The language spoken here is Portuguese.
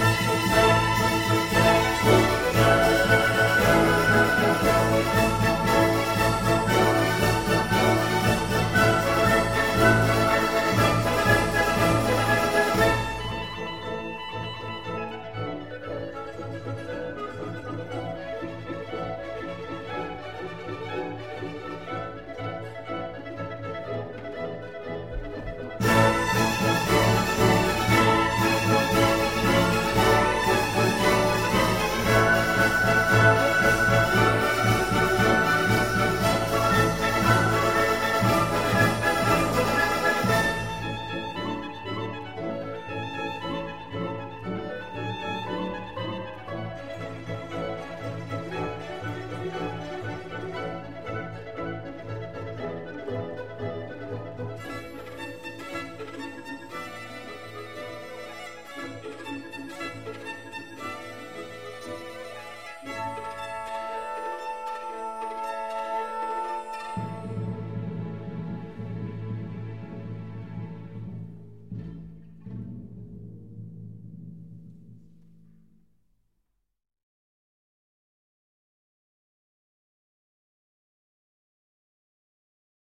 Música